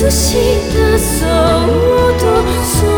そうと